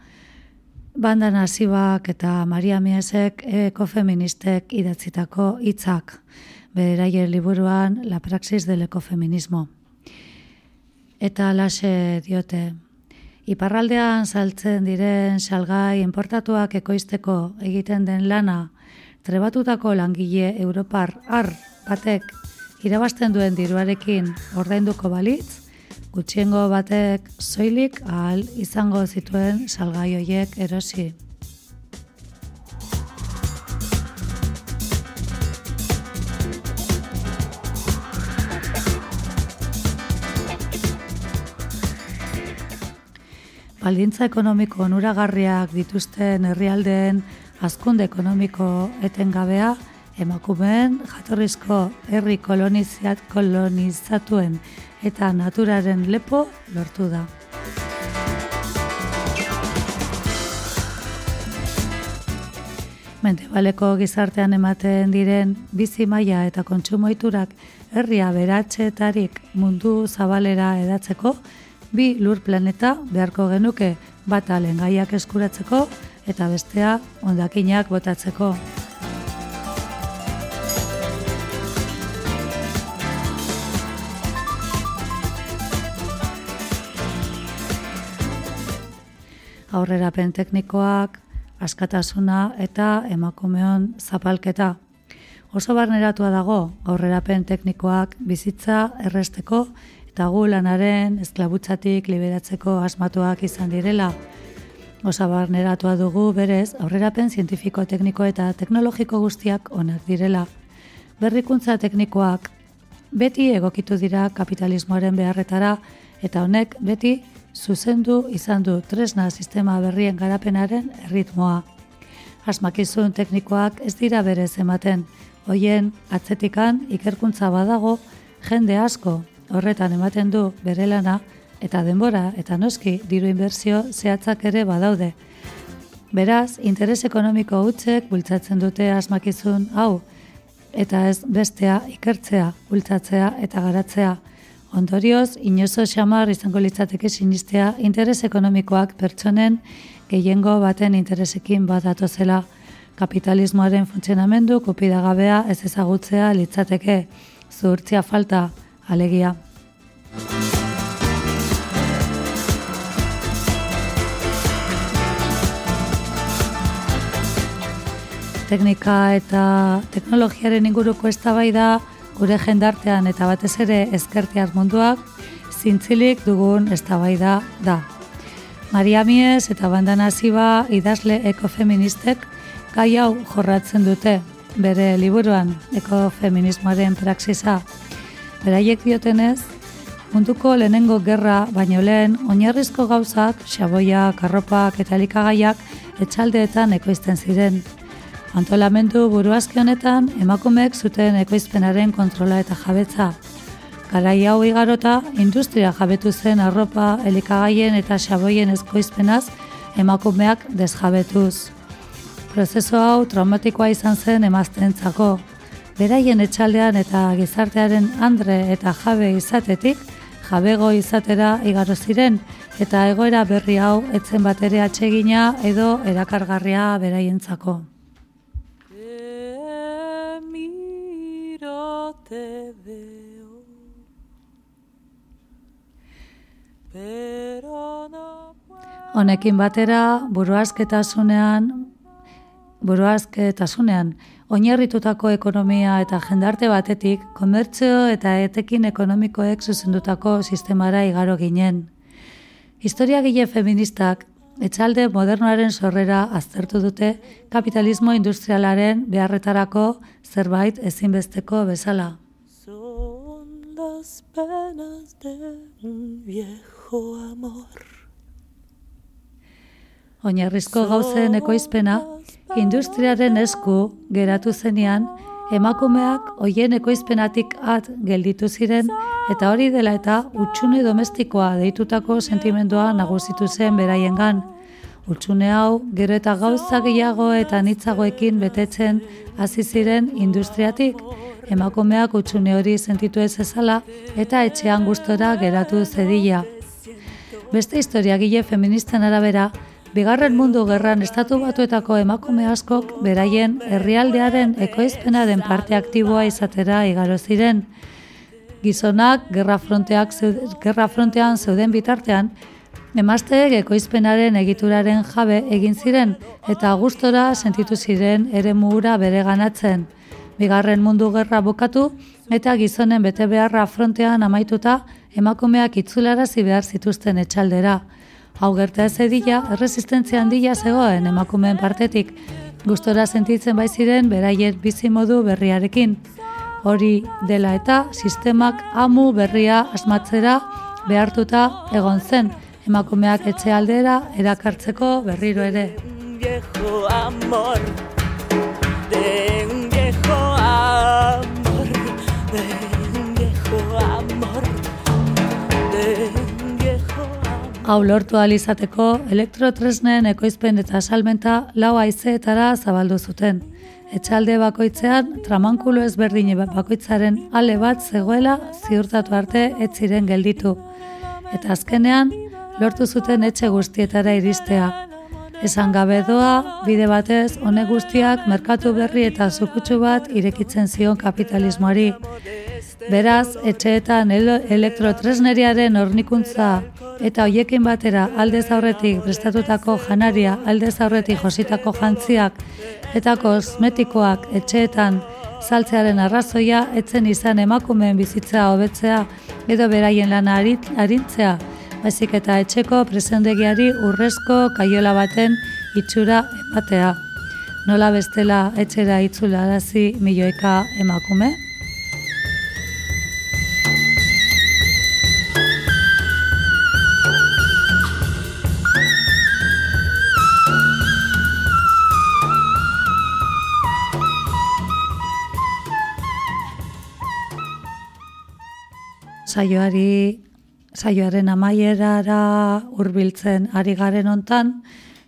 banda nazibak eta Maria Miesek ekofeministek idatzitako hitzak beraien liburuan La praxis del ekofeminismo. Eta lase diote, Iparraldean saltzen diren salgai inportatuak ekoizteko egiten den lana trebatutako langile Europar ar batek irabazten duen diruarekin ordainduko balitz, gutxiengo batek soilik ahal izango zituen salgai hoiek erosi. Baldintza ekonomiko onuragarriak dituzten herrialdeen hazkunde ekonomiko etengabea emakumeen jatorrizko herri kolonizat kolonizatuen eta naturaren lepo lortu da. Mentebaleko gizartean ematen diren bizi maila eta kontsumoiturak herria beratxetarik mundu zabalera edatzeko bi lur planeta beharko genuke bata lengaiak eskuratzeko eta bestea ondakinak botatzeko. Aurrerapen teknikoak, askatasuna eta emakumeon zapalketa. Oso barneratua dago aurrerapen teknikoak bizitza erresteko eta gu lanaren esklabutzatik liberatzeko asmatuak izan direla. Osa barneratua dugu berez aurrerapen zientifiko, tekniko eta teknologiko guztiak onak direla. Berrikuntza teknikoak beti egokitu dira kapitalismoaren beharretara eta honek beti zuzendu izan du tresna sistema berrien garapenaren erritmoa. Asmakizun teknikoak ez dira berez ematen, hoien atzetikan ikerkuntza badago jende asko horretan ematen du bere lana eta denbora eta noski diru inbertsio zehatzak ere badaude. Beraz, interes ekonomiko hutsek bultzatzen dute asmakizun hau eta ez bestea ikertzea, bultzatzea eta garatzea. Ondorioz, inozo xamar izango litzateke sinistea interes ekonomikoak pertsonen gehiengo baten interesekin bat datozela kapitalismoaren funtzionamendu kopidagabea ez ezagutzea litzateke zuhurtzia falta alegia. Teknika eta teknologiaren inguruko eztabaida gure jendartean eta batez ere ezkertiar munduak zintzilik dugun eztabaida da. Maria Mies eta Banda Naziba idazle ekofeministek gai hau jorratzen dute bere liburuan ekofeminismoaren praxisa. Beraiek diotenez, munduko lehenengo gerra baino lehen oinarrizko gauzak, xaboiak, arropak eta elikagaiak etxaldeetan ekoizten ziren. Antolamendu buruazki honetan emakumeek zuten ekoizpenaren kontrola eta jabetza. Garai hau igarota, industria jabetu zen arropa, elikagaien eta xaboien ezkoizpenaz emakumeak desjabetuz. Prozeso hau traumatikoa izan zen emaztentzako. Beraien etxaldean eta gizartearen andre eta jabe izatetik, jabego izatera igaro ziren eta egoera berri hau etzen batere atsegina edo erakargarria beraientzako. Honekin batera, buruazketasunean, buruazketasunean, oinarritutako ekonomia eta jendarte batetik, komertzio eta etekin ekonomikoek zuzendutako sistemara igaro ginen. Historiagile feministak, etxalde modernoaren sorrera aztertu dute kapitalismo industrialaren beharretarako zerbait ezinbesteko bezala. son las penas de un viejo amor. Oinarrizko gauzen ekoizpena, industriaren esku geratu zenean, emakumeak hoien ekoizpenatik at gelditu ziren, eta hori dela eta utxune domestikoa deitutako sentimendua nagusitu zen beraiengan. Utxune hau, gero eta gauza gehiago eta nitzagoekin betetzen hasi ziren industriatik, emakumeak utxune hori sentitu ez ezala eta etxean gustora geratu zedila. Beste historiagile feministen arabera, Bigarren mundu gerran estatu batuetako emakume askok beraien herrialdearen ekoizpenaren parte aktiboa izatera igaro ziren. Gizonak gerra fronteak gerra frontean zeuden bitartean, emazteek ekoizpenaren egituraren jabe egin ziren eta gustora sentitu ziren eremura bereganatzen. Bigarren mundu gerra bukatu eta gizonen bete beharra frontean amaituta emakumeak itzularazi behar zituzten etxaldera. Hau gerta ez edila, erresistentzia handia zegoen emakumeen partetik, gustora sentitzen bai ziren beraien bizimodu berriarekin. Hori dela eta sistemak amu berria asmatzera behartuta egon zen, emakumeak etxe aldera erakartzeko berriro ere. Amor, de un viejo amor, de un viejo amor. Hau lortu ahal izateko elektrotresnen ekoizpen eta salmenta lau haizeetara zabaldu zuten. Etxalde bakoitzean tramankulo ezberdin bakoitzaren ale bat zegoela ziurtatu arte ez ziren gelditu. Eta azkenean lortu zuten etxe guztietara iristea. Esan gabe doa, bide batez, honek guztiak merkatu berri eta zukutsu bat irekitzen zion kapitalismoari. Beraz, etxeetan ele- elektrotresneriaren hornikuntza eta hoiekin batera aldez aurretik prestatutako janaria, aldez aurretik jositako jantziak eta kosmetikoak etxeetan saltzearen arrazoia etzen izan emakumeen bizitza hobetzea edo beraien lana arintzea, baizik eta etxeko presendegiari urrezko kaiola baten itxura ematea. Nola bestela etxera itzularazi milioika emakume? saioari saioaren amaierara hurbiltzen ari garen hontan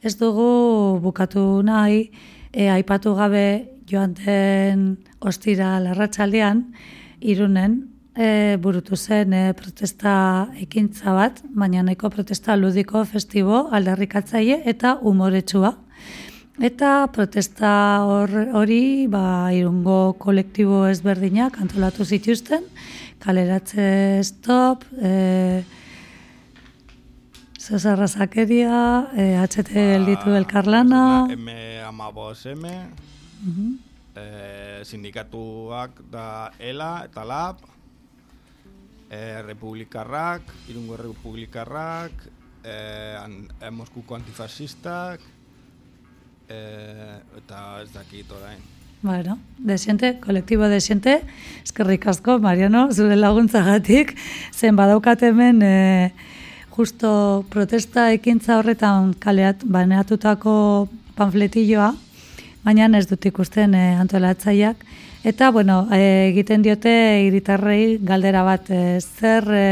ez dugu bukatu nahi e, aipatu gabe joan den ostira larratsaldean irunen e, burutu zen e, protesta ekintza bat, baina nahiko protesta ludiko festibo aldarrikatzaile eta umoretsua. Eta protesta hor, hori ba, irungo kolektibo ezberdinak antolatu zituzten, kaleratze stop, e, Zezarra zakeria, e, HT gelditu elkarlana, M amabos M, Mhm. eh, sindikatuak da ELA eta LAB, eh, Republikarrak, Irungo Republikarrak, eh, an, eh, Moskuko antifasistak, eh, eta ez dakit orain. Bueno, desiente, kolektibo desiente, eskerrik asko, Mariano, zure laguntzagatik, zen badaukat hemen e, justo protesta ekintza horretan kaleat, baneatutako panfletilloa, baina ez dut ikusten e, antolatzaileak. Eta, bueno, egiten diote hiritarrei galdera bat, e, zer, e,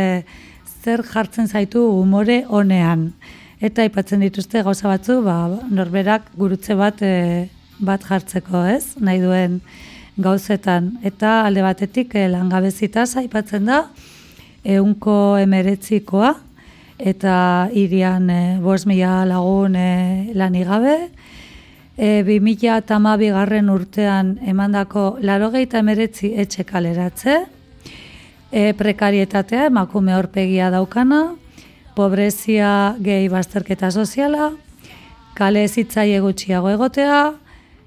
zer jartzen zaitu umore honean. Eta aipatzen dituzte gauza batzu, ba, norberak gurutze bat e, bat jartzeko, ez? Nahi duen gauzetan. Eta alde batetik e, langabezitaz aipatzen da, eunko emeretzikoa, eta irian e, bost mila lagun e, lanigabe, e, 2000 eta garren urtean emandako larogeita emeretzi etxe kaleratze, e, prekarietatea, emakume horpegia daukana, pobrezia gehi bazterketa soziala, kale zitzaile gutxiago egotea,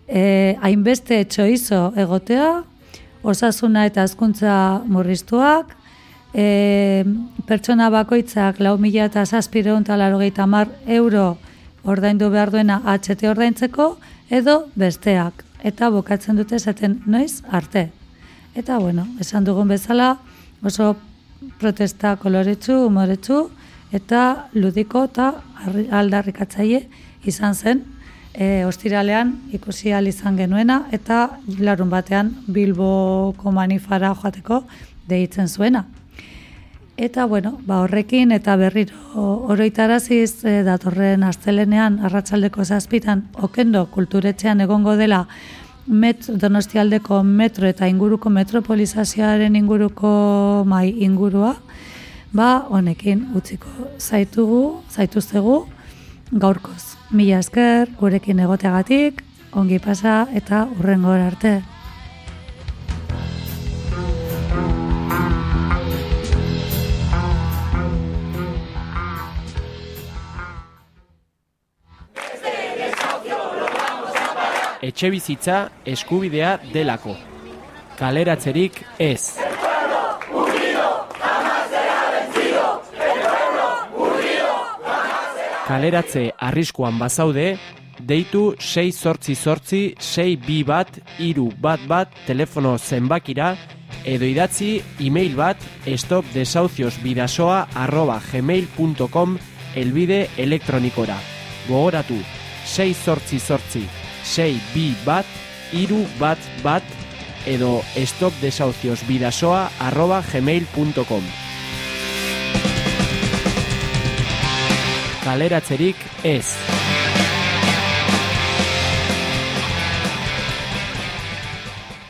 e, hainbeste etxoizo egotea, osasuna eta hezkuntza murriztuak, e, pertsona bakoitzak lau mila eta zazpireun mar euro ordaindu behar duena HT ordaintzeko, edo besteak. Eta bukatzen dute esaten noiz arte. Eta bueno, esan dugun bezala, oso protesta koloretsu, umoretsu, eta ludiko eta arri- aldarrikatzaile izan zen, e, ostiralean ikusi ahal izan genuena, eta larun batean Bilboko manifara joateko deitzen zuena. Eta bueno, ba horrekin eta berriro oroitaraziz e, datorren astelenean arratsaldeko zazpitan okendo kulturetxean egongo dela met, donostialdeko metro eta inguruko metropolizazioaren inguruko mai ingurua, ba honekin utziko zaitugu, zaituztegu gaurkoz. Mila esker, gurekin egoteagatik, ongi pasa eta urrengora arte. etxe bizitza eskubidea delako. Kaleratzerik ez. Kaleratze arriskuan bazaude, deitu 6 sortzi sortzi 6 bi bat iru bat bat telefono zenbakira edo idatzi e-mail bat stopdesauzioz arroba gmail.com elbide elektronikora. Gogoratu, 6 sortzi sortzi 6 bi bat iru bat bat edo stopdesauzioz arroba gmail.com Kaleratzerik ez.